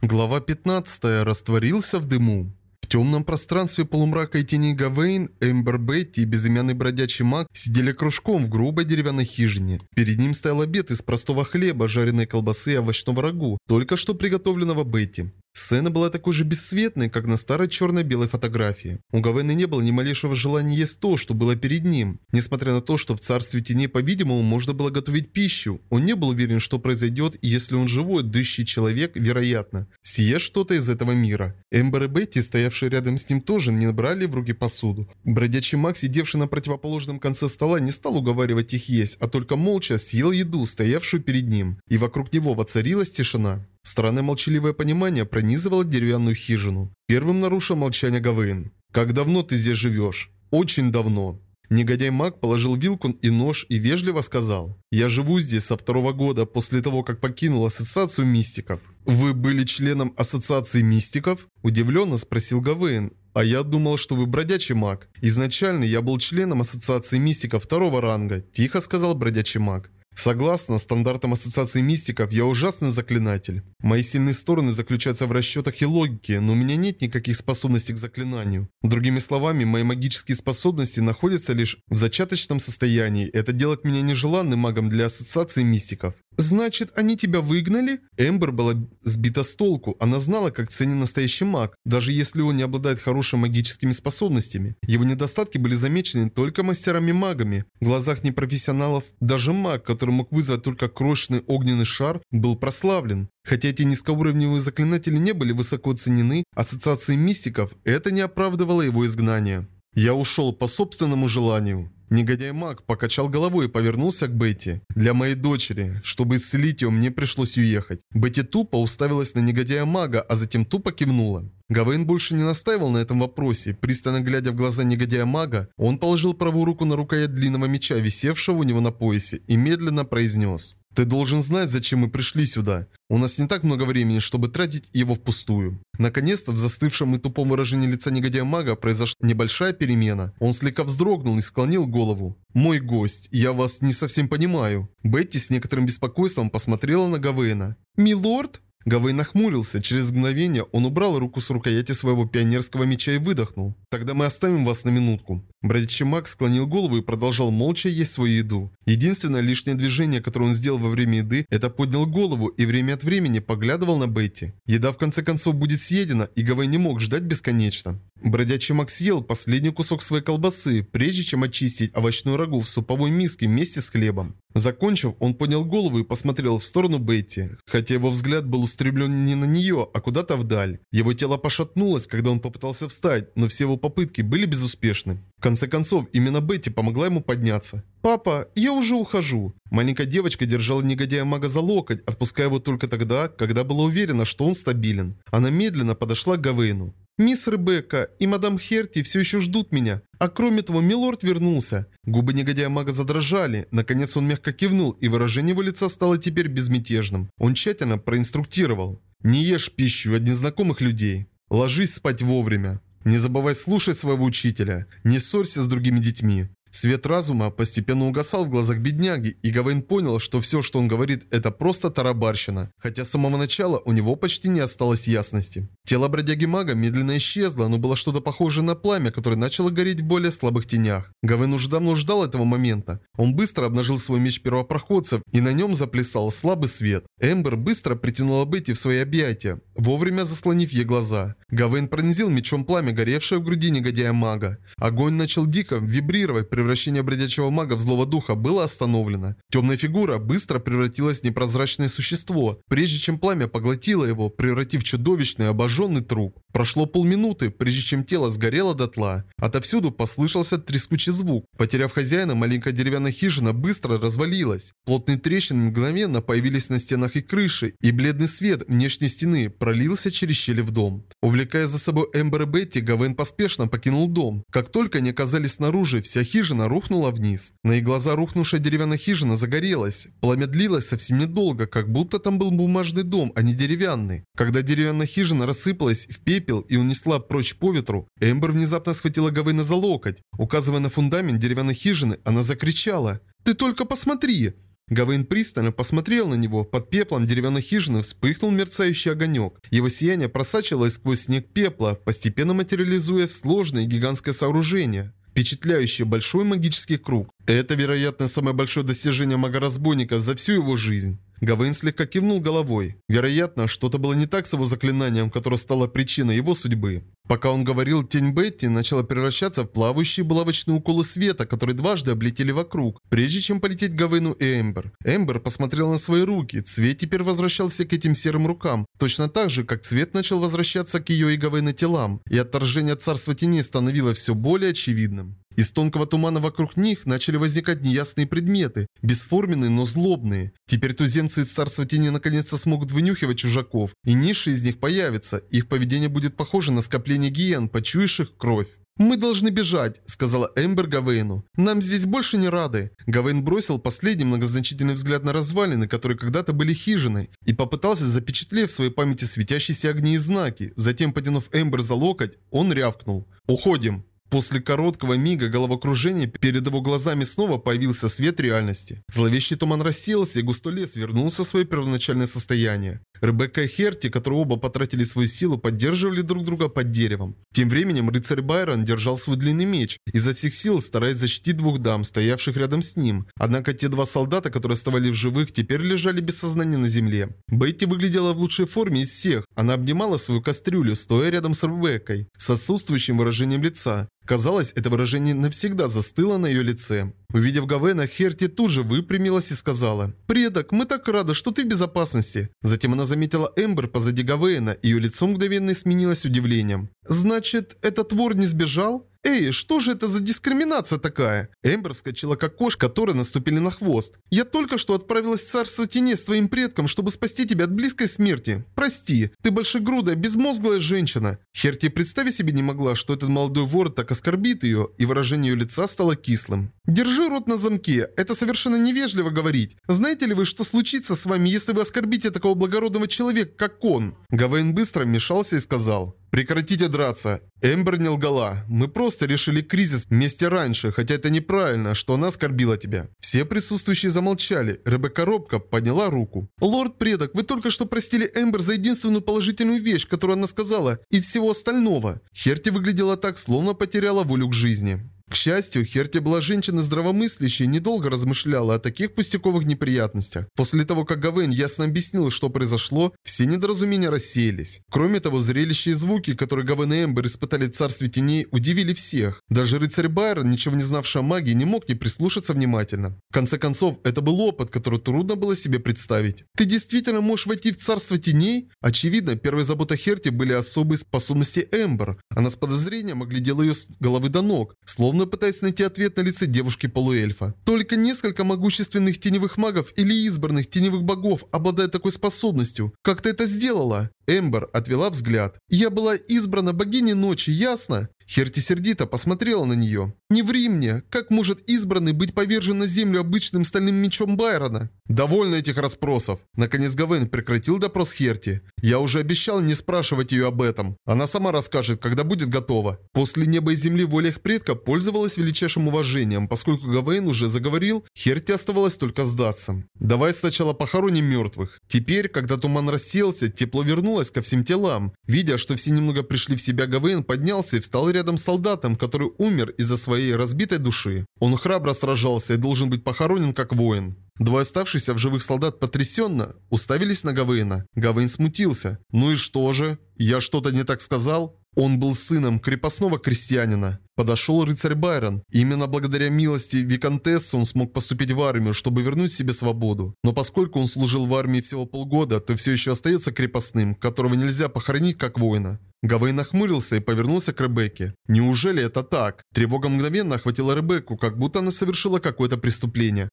Глава 15. Растворился в дыму. В темном пространстве полумрака и тени Гавейн, Эмбер Бетти и безымянный бродячий маг сидели кружком в грубой деревянной хижине. Перед ним стоял обед из простого хлеба, жареной колбасы и овощного рагу, только что приготовленного Бетти. Сцена была такой же бесцветной, как на старой черно-белой фотографии. У Гавена не было ни малейшего желания есть то, что было перед ним. Несмотря на то, что в царстве теней, по-видимому, можно было готовить пищу, он не был уверен, что произойдет, если он живой, дышащий человек, вероятно, съест что-то из этого мира. Эмбер и Бетти, стоявшие рядом с ним, тоже не брали в руки посуду. Бродячий маг, сидевший на противоположном конце стола, не стал уговаривать их есть, а только молча съел еду, стоявшую перед ним, и вокруг него воцарилась тишина. Странное молчаливое понимание пронизывало деревянную хижину. Первым нарушил молчание Гавейн. «Как давно ты здесь живешь?» «Очень давно». Негодяй маг положил вилку и нож и вежливо сказал. «Я живу здесь со второго года после того, как покинул Ассоциацию Мистиков». «Вы были членом Ассоциации Мистиков?» Удивленно спросил Гавейн. «А я думал, что вы бродячий маг. Изначально я был членом Ассоциации Мистиков второго ранга», тихо сказал бродячий маг. Согласно стандартам Ассоциации Мистиков, я ужасный заклинатель. Мои сильные стороны заключаются в расчетах и логике, но у меня нет никаких способностей к заклинанию. Другими словами, мои магические способности находятся лишь в зачаточном состоянии. Это делает меня нежеланным магом для Ассоциации Мистиков. «Значит, они тебя выгнали?» Эмбер была сбита с толку. Она знала, как ценен настоящий маг, даже если он не обладает хорошими магическими способностями. Его недостатки были замечены только мастерами-магами. В глазах непрофессионалов даже маг, который мог вызвать только крошечный огненный шар, был прославлен. Хотя эти низкоуровневые заклинатели не были высоко оценены, ассоциацией мистиков это не оправдывало его изгнание. «Я ушел по собственному желанию». Негодяй маг покачал головой и повернулся к Бетти. «Для моей дочери. Чтобы исцелить ее, мне пришлось уехать». Бетти тупо уставилась на негодяя мага, а затем тупо кивнула. Гавейн больше не настаивал на этом вопросе. Пристально глядя в глаза негодяя мага, он положил правую руку на рукоять длинного меча, висевшего у него на поясе, и медленно произнес. Ты должен знать, зачем мы пришли сюда. У нас не так много времени, чтобы тратить его впустую. Наконец-то в застывшем и тупом выражении лица негодяя мага произошла небольшая перемена. Он слегка вздрогнул и склонил голову. «Мой гость, я вас не совсем понимаю». Бетти с некоторым беспокойством посмотрела на Гавейна. «Милорд?» Гавей нахмурился. Через мгновение он убрал руку с рукояти своего пионерского меча и выдохнул. «Тогда мы оставим вас на минутку». Бродячий маг склонил голову и продолжал молча есть свою еду. Единственное лишнее движение, которое он сделал во время еды, это поднял голову и время от времени поглядывал на Бетти. Еда в конце концов будет съедена, и Гавей не мог ждать бесконечно. Бродячий маг съел последний кусок своей колбасы, прежде чем очистить овощную рагу в суповой миске вместе с хлебом. Закончив, он поднял голову и посмотрел в сторону Бетти, хотя его взгляд был устремлен не на нее, а куда-то вдаль. Его тело пошатнулось, когда он попытался встать, но все его попытки были безуспешны. В конце концов, именно Бетти помогла ему подняться. «Папа, я уже ухожу». Маленькая девочка держала негодяя мага за локоть, отпуская его только тогда, когда была уверена, что он стабилен. Она медленно подошла к Гавейну. «Мисс Ребекка и мадам Херти все еще ждут меня. А кроме того, милорд вернулся». Губы негодяя мага задрожали. Наконец он мягко кивнул, и выражение его лица стало теперь безмятежным. Он тщательно проинструктировал. «Не ешь пищу от незнакомых людей. Ложись спать вовремя. Не забывай слушать своего учителя. Не ссорься с другими детьми. Свет разума постепенно угасал в глазах бедняги, и Гавейн понял, что все, что он говорит, это просто тарабарщина, хотя с самого начала у него почти не осталось ясности. Тело бродяги-мага медленно исчезло, но было что-то похожее на пламя, которое начало гореть в более слабых тенях. Гавейн уже давно ждал этого момента. Он быстро обнажил свой меч первопроходцев, и на нем заплясал слабый свет. Эмбер быстро притянула Бетти в свои объятия, вовремя заслонив ей глаза. Гавейн пронзил мечом пламя, горевшее в груди негодяя-мага. Огонь начал дико вибрировать, превращение бродячего мага в злого духа было остановлено. Темная фигура быстро превратилась в непрозрачное существо, прежде чем пламя поглотило его, превратив чудовищный обожженный труп. Прошло полминуты, прежде чем тело сгорело дотла. Отовсюду послышался трескучий звук. Потеряв хозяина, маленькая деревянная хижина быстро развалилась. Плотные трещины мгновенно появились на стенах и крыше, и бледный свет внешней стены пролился через щели в дом. Увлекая за собой Эмбер и Бетти, Гавен поспешно покинул дом. Как только они оказались снаружи, вся хижина рухнула вниз. На их глаза рухнувшая деревянная хижина загорелась. Пламя длилось совсем недолго, как будто там был бумажный дом, а не деревянный. Когда деревянная хижина рассыпалась в пепел, пепел и унесла прочь по ветру, Эмбер внезапно схватила Гавейна за локоть. Указывая на фундамент деревянной хижины, она закричала. «Ты только посмотри!» Гавейн пристально посмотрел на него. Под пеплом деревянной хижины вспыхнул мерцающий огонек. Его сияние просачивалось сквозь снег пепла, постепенно материализуя в сложное гигантское сооружение. Впечатляющий большой магический круг. Это, вероятно, самое большое достижение мага-разбойника за всю его жизнь. Гавейн слегка кивнул головой. Вероятно, что-то было не так с его заклинанием, которое стало причиной его судьбы. Пока он говорил, тень Бетти начала превращаться в плавающие булавочные уколы света, которые дважды облетели вокруг, прежде чем полететь Гавейну и Эмбер. Эмбер посмотрел на свои руки, цвет теперь возвращался к этим серым рукам, точно так же, как цвет начал возвращаться к ее и Гавейна телам, и отторжение царства теней становилось все более очевидным. Из тонкого тумана вокруг них начали возникать неясные предметы, бесформенные, но злобные. Теперь туземцы из Царства Тени наконец-то смогут вынюхивать чужаков, и низшие из них появятся. Их поведение будет похоже на скопление гиен, почуявших кровь. «Мы должны бежать», — сказала Эмбер Гавейну. «Нам здесь больше не рады». Гавейн бросил последний многозначительный взгляд на развалины, которые когда-то были хижиной, и попытался запечатлеть в своей памяти светящиеся огни и знаки. Затем, потянув Эмбер за локоть, он рявкнул. «Уходим». После короткого мига головокружения перед его глазами снова появился свет реальности. Зловещий туман рассеялся, и густой лес вернулся в свое первоначальное состояние. Ребекка и Херти, которые оба потратили свою силу, поддерживали друг друга под деревом. Тем временем рыцарь Байрон держал свой длинный меч, изо всех сил стараясь защитить двух дам, стоявших рядом с ним. Однако те два солдата, которые оставались в живых, теперь лежали без сознания на земле. Бетти выглядела в лучшей форме из всех. Она обнимала свою кастрюлю, стоя рядом с Ребеккой, с отсутствующим выражением лица. Казалось, это выражение навсегда застыло на ее лице. Увидев Гавена, Херти тут же выпрямилась и сказала «Предок, мы так рады, что ты в безопасности». Затем она заметила Эмбер позади Гавейна, и ее лицо мгновенно сменилось удивлением. «Значит, этот вор не сбежал?» «Эй, что же это за дискриминация такая?» Эмбер вскочила как кошка, которые наступили на хвост. «Я только что отправилась в царство теней с твоим предком, чтобы спасти тебя от близкой смерти. Прости, ты большегрудая, безмозглая женщина». Херти представить себе не могла, что этот молодой вор так оскорбит ее, и выражение ее лица стало кислым. «Держи рот на замке, это совершенно невежливо говорить. Знаете ли вы, что случится с вами, если вы оскорбите такого благородного человека, как он?» Гавейн быстро вмешался и сказал... Прекратите драться. Эмбер не лгала. Мы просто решили кризис вместе раньше, хотя это неправильно, что она оскорбила тебя. Все присутствующие замолчали. Ребекка робко подняла руку. Лорд-предок, вы только что простили Эмбер за единственную положительную вещь, которую она сказала, и всего остального. Херти выглядела так, словно потеряла волю к жизни. К счастью, Херти была женщина здравомыслящей и недолго размышляла о таких пустяковых неприятностях. После того, как Гавейн ясно объяснил, что произошло, все недоразумения рассеялись. Кроме того, зрелища и звуки, которые Гавейн и Эмбер испытали в Царстве Теней, удивили всех. Даже рыцарь Байрон, ничего не знавший о магии, не мог не прислушаться внимательно. В конце концов, это был опыт, который трудно было себе представить. «Ты действительно можешь войти в Царство Теней?» Очевидно, первой заботой Херти были особые способности Эмбер. Она с подозрением оглядела ее с головы до ног, словно словно пытаясь найти ответ на лице девушки-полуэльфа. Только несколько могущественных теневых магов или избранных теневых богов обладают такой способностью. Как ты это сделала? Эмбер отвела взгляд. «Я была избрана богиней ночи, ясно?» Херти сердито посмотрела на нее. «Не ври мне! Как может избранный быть повержен на землю обычным стальным мечом Байрона?» «Довольно этих расспросов!» Наконец Гавен прекратил допрос Херти. «Я уже обещал не спрашивать ее об этом. Она сама расскажет, когда будет готова». После неба и земли воля их предка пользовалась величайшим уважением. Поскольку Гавейн уже заговорил, Херти оставалось только сдаться. «Давай сначала похороним мертвых». Теперь, когда туман рассеялся, тепло вернулось ко всем телам. Видя, что все немного пришли в себя, Гавейн поднялся и встал рядом с солдатом, который умер из-за своей разбитой души. Он храбро сражался и должен быть похоронен как воин. Двое оставшихся в живых солдат потрясенно уставились на Гавейна. Гавейн смутился. «Ну и что же? Я что-то не так сказал?» Он был сыном крепостного крестьянина. Подошел рыцарь Байрон. именно благодаря милости Викантессы он смог поступить в армию, чтобы вернуть себе свободу. Но поскольку он служил в армии всего полгода, то все еще остается крепостным, которого нельзя похоронить как воина. Гавей нахмурился и повернулся к Ребекке. Неужели это так? Тревога мгновенно охватила Ребекку, как будто она совершила какое-то преступление.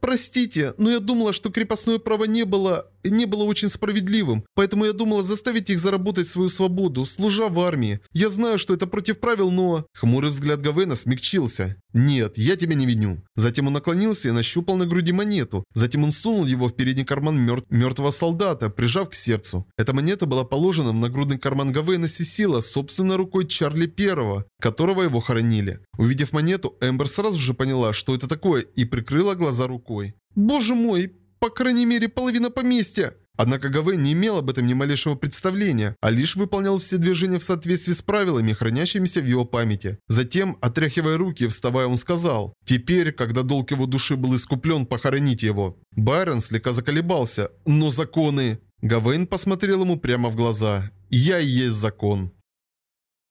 «Простите, но я думала, что крепостное право не было... не было очень справедливым, поэтому я думала заставить их заработать свою свободу, служа в армии. Я знаю, что это против правил, но...» Хмурый взгляд Гавена смягчился. «Нет, я тебя не виню». Затем он наклонился и нащупал на груди монету. Затем он сунул его в передний карман мертв... мертвого солдата, прижав к сердцу. Эта монета была положена в нагрудный карман Гавена Сесила собственной рукой Чарли Первого, которого его хоронили. Увидев монету, Эмбер сразу же поняла, что это такое, и прикрыла глаза глаза рукой. «Боже мой, по крайней мере, половина поместья!» Однако Гавейн не имел об этом ни малейшего представления, а лишь выполнял все движения в соответствии с правилами, хранящимися в его памяти. Затем, отряхивая руки и вставая, он сказал, «Теперь, когда долг его души был искуплен, похороните его». Байрон слегка заколебался, «Но законы...» Гавейн посмотрел ему прямо в глаза. «Я и есть закон».